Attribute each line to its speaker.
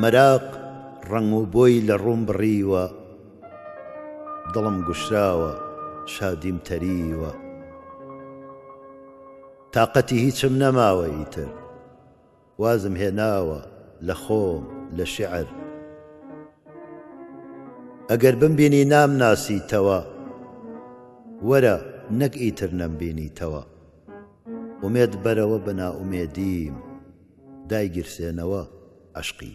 Speaker 1: مەراق ڕەنگ و بۆی لە ڕووم بڕیوە دڵم گوشراوە شادیم تەریوە تاقەتی هیچم نەماوە ئیتر وازم هێناوە لە خۆم لە شیعر. ئەگەر بمبینی نامناسیتەوە. وەرە نەک ئیتر نەمبینیتەوە. ئومێد بەرەوە بە نائومێدیم دایگیرسێنەوە عەشقی.